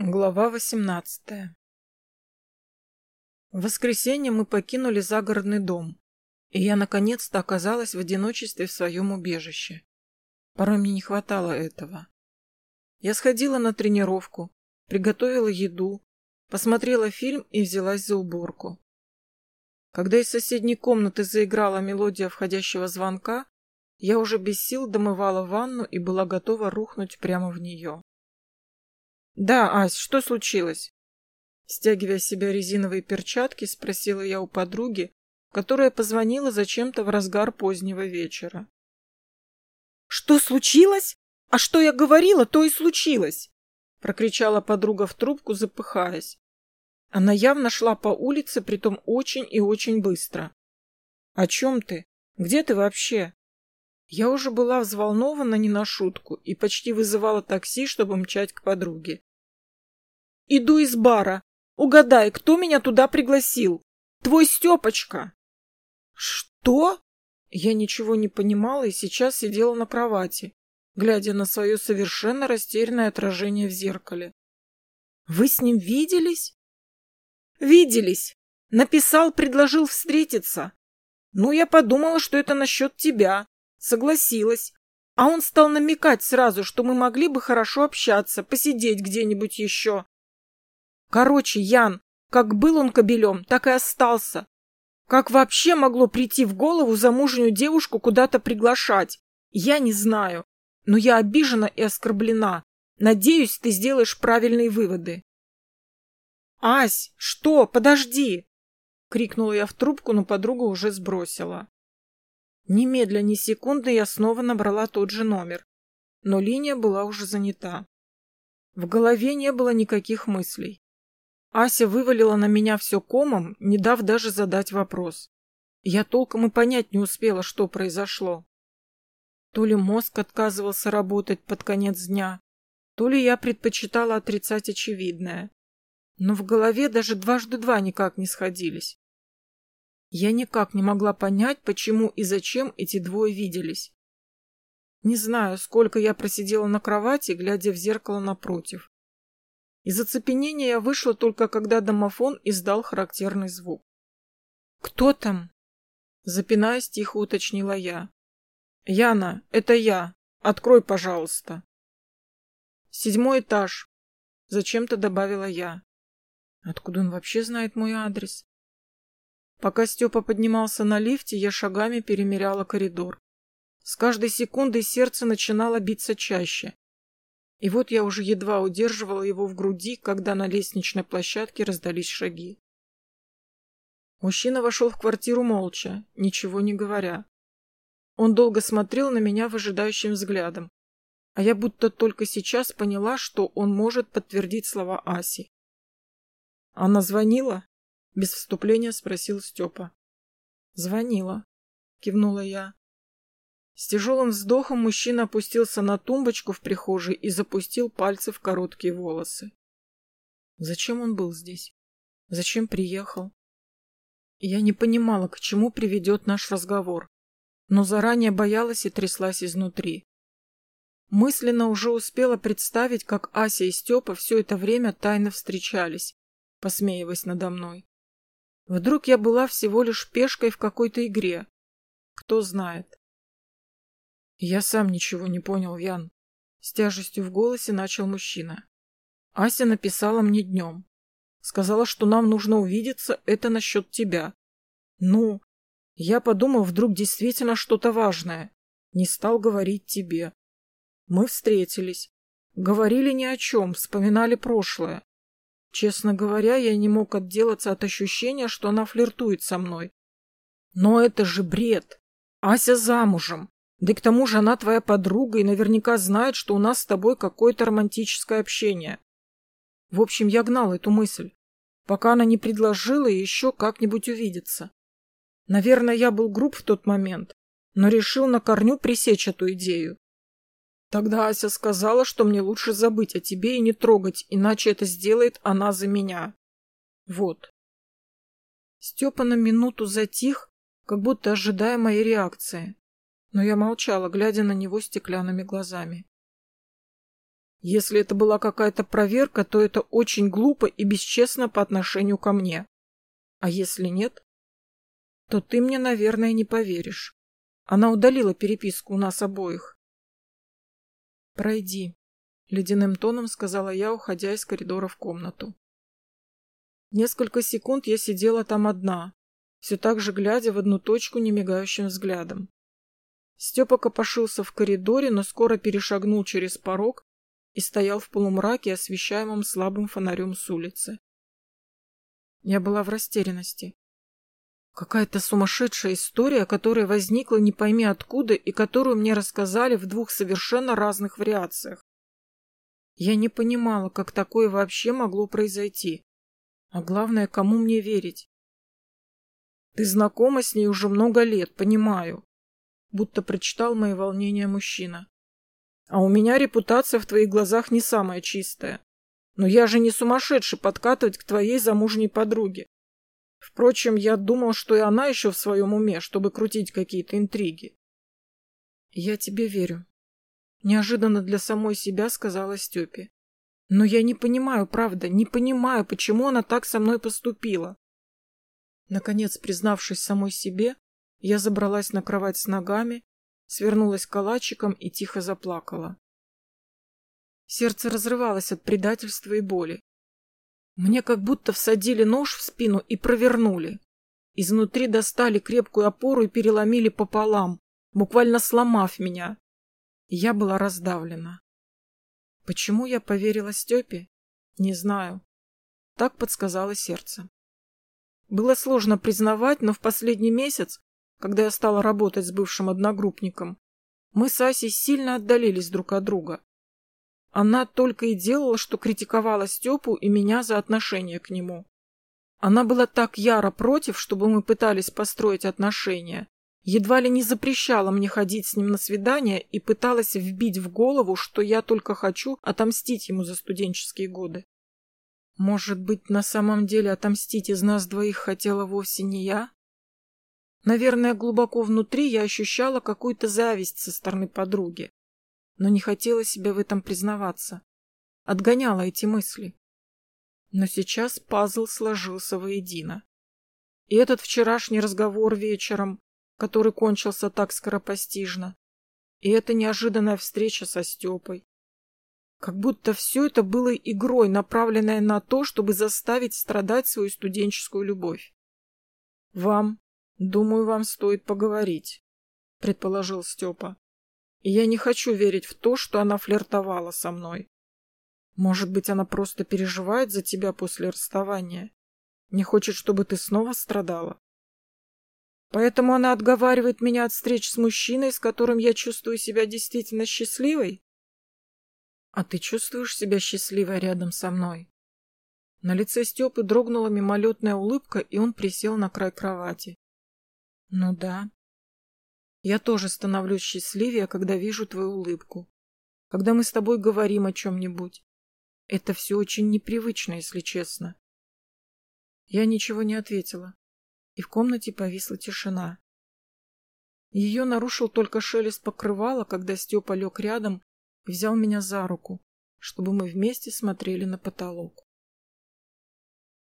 Глава восемнадцатая В воскресенье мы покинули загородный дом, и я наконец-то оказалась в одиночестве в своем убежище. Порой мне не хватало этого. Я сходила на тренировку, приготовила еду, посмотрела фильм и взялась за уборку. Когда из соседней комнаты заиграла мелодия входящего звонка, я уже без сил домывала ванну и была готова рухнуть прямо в нее. «Да, Ась, что случилось?» Стягивая с себя резиновые перчатки, спросила я у подруги, которая позвонила зачем-то в разгар позднего вечера. «Что случилось? А что я говорила, то и случилось!» прокричала подруга в трубку, запыхаясь. Она явно шла по улице, притом очень и очень быстро. «О чем ты? Где ты вообще?» Я уже была взволнована не на шутку и почти вызывала такси, чтобы мчать к подруге. Иду из бара. Угадай, кто меня туда пригласил? Твой Степочка. Что? Я ничего не понимала и сейчас сидела на кровати, глядя на свое совершенно растерянное отражение в зеркале. Вы с ним виделись? Виделись. Написал, предложил встретиться. Ну, я подумала, что это насчет тебя. Согласилась. А он стал намекать сразу, что мы могли бы хорошо общаться, посидеть где-нибудь еще. Короче, Ян, как был он кобелем, так и остался. Как вообще могло прийти в голову замужнюю девушку куда-то приглашать? Я не знаю. Но я обижена и оскорблена. Надеюсь, ты сделаешь правильные выводы. «Ась, что? Подожди!» — крикнула я в трубку, но подруга уже сбросила. Немедля, ни секунды я снова набрала тот же номер, но линия была уже занята. В голове не было никаких мыслей. Ася вывалила на меня все комом, не дав даже задать вопрос. Я толком и понять не успела, что произошло. То ли мозг отказывался работать под конец дня, то ли я предпочитала отрицать очевидное. Но в голове даже дважды два никак не сходились. Я никак не могла понять, почему и зачем эти двое виделись. Не знаю, сколько я просидела на кровати, глядя в зеркало напротив. Из оцепенения я вышла только когда домофон издал характерный звук. «Кто там?» Запинаясь, тихо уточнила я. «Яна, это я. Открой, пожалуйста». «Седьмой этаж», — зачем-то добавила я. Откуда он вообще знает мой адрес? Пока Степа поднимался на лифте, я шагами перемеряла коридор. С каждой секундой сердце начинало биться чаще. И вот я уже едва удерживала его в груди, когда на лестничной площадке раздались шаги. Мужчина вошел в квартиру молча, ничего не говоря. Он долго смотрел на меня выжидающим взглядом, а я будто только сейчас поняла, что он может подтвердить слова Аси. «Она звонила?» — без вступления спросил Степа. «Звонила», — кивнула я. С тяжелым вздохом мужчина опустился на тумбочку в прихожей и запустил пальцы в короткие волосы. Зачем он был здесь? Зачем приехал? Я не понимала, к чему приведет наш разговор, но заранее боялась и тряслась изнутри. Мысленно уже успела представить, как Ася и Степа все это время тайно встречались, посмеиваясь надо мной. Вдруг я была всего лишь пешкой в какой-то игре. Кто знает. Я сам ничего не понял, Ян. С тяжестью в голосе начал мужчина. Ася написала мне днем. Сказала, что нам нужно увидеться, это насчет тебя. Ну, я подумал, вдруг действительно что-то важное. Не стал говорить тебе. Мы встретились. Говорили ни о чем, вспоминали прошлое. Честно говоря, я не мог отделаться от ощущения, что она флиртует со мной. Но это же бред. Ася замужем. Да и к тому же она твоя подруга и наверняка знает, что у нас с тобой какое-то романтическое общение. В общем, я гнал эту мысль, пока она не предложила еще как-нибудь увидеться. Наверное, я был груб в тот момент, но решил на корню пресечь эту идею. Тогда Ася сказала, что мне лучше забыть о тебе и не трогать, иначе это сделает она за меня. Вот. Степа на минуту затих, как будто ожидая моей реакции но я молчала, глядя на него стеклянными глазами. Если это была какая-то проверка, то это очень глупо и бесчестно по отношению ко мне. А если нет, то ты мне, наверное, не поверишь. Она удалила переписку у нас обоих. «Пройди», — ледяным тоном сказала я, уходя из коридора в комнату. Несколько секунд я сидела там одна, все так же глядя в одну точку немигающим взглядом. Степа копошился в коридоре, но скоро перешагнул через порог и стоял в полумраке, освещаемом слабым фонарем с улицы. Я была в растерянности. Какая-то сумасшедшая история, которая возникла не пойми откуда и которую мне рассказали в двух совершенно разных вариациях. Я не понимала, как такое вообще могло произойти. А главное, кому мне верить? Ты знакома с ней уже много лет, понимаю. Будто прочитал мои волнения мужчина. А у меня репутация в твоих глазах не самая чистая. Но я же не сумасшедший подкатывать к твоей замужней подруге. Впрочем, я думал, что и она еще в своем уме, чтобы крутить какие-то интриги. Я тебе верю. Неожиданно для самой себя сказала Степе. Но я не понимаю, правда, не понимаю, почему она так со мной поступила. Наконец, признавшись самой себе, я забралась на кровать с ногами, свернулась калачиком и тихо заплакала. Сердце разрывалось от предательства и боли. Мне как будто всадили нож в спину и провернули. Изнутри достали крепкую опору и переломили пополам, буквально сломав меня. Я была раздавлена. Почему я поверила Степе? Не знаю. Так подсказало сердце. Было сложно признавать, но в последний месяц, когда я стала работать с бывшим одногруппником, мы с Асей сильно отдалились друг от друга. Она только и делала, что критиковала Степу и меня за отношение к нему. Она была так яро против, чтобы мы пытались построить отношения, едва ли не запрещала мне ходить с ним на свидания и пыталась вбить в голову, что я только хочу отомстить ему за студенческие годы. Может быть, на самом деле отомстить из нас двоих хотела вовсе не я? Наверное, глубоко внутри я ощущала какую-то зависть со стороны подруги, но не хотела себе в этом признаваться. Отгоняла эти мысли. Но сейчас пазл сложился воедино. И этот вчерашний разговор вечером, который кончился так скоропостижно. И эта неожиданная встреча со Степой. Как будто все это было игрой, направленной на то, чтобы заставить страдать свою студенческую любовь. «Вам, думаю, вам стоит поговорить», — предположил Степа. «И я не хочу верить в то, что она флиртовала со мной. Может быть, она просто переживает за тебя после расставания? Не хочет, чтобы ты снова страдала?» Поэтому она отговаривает меня от встреч с мужчиной, с которым я чувствую себя действительно счастливой? А ты чувствуешь себя счастливой рядом со мной? На лице Степы дрогнула мимолетная улыбка, и он присел на край кровати. Ну да. Я тоже становлюсь счастливее, когда вижу твою улыбку. Когда мы с тобой говорим о чем-нибудь. Это все очень непривычно, если честно. Я ничего не ответила и в комнате повисла тишина. Ее нарушил только шелест покрывала, когда Степа лег рядом и взял меня за руку, чтобы мы вместе смотрели на потолок.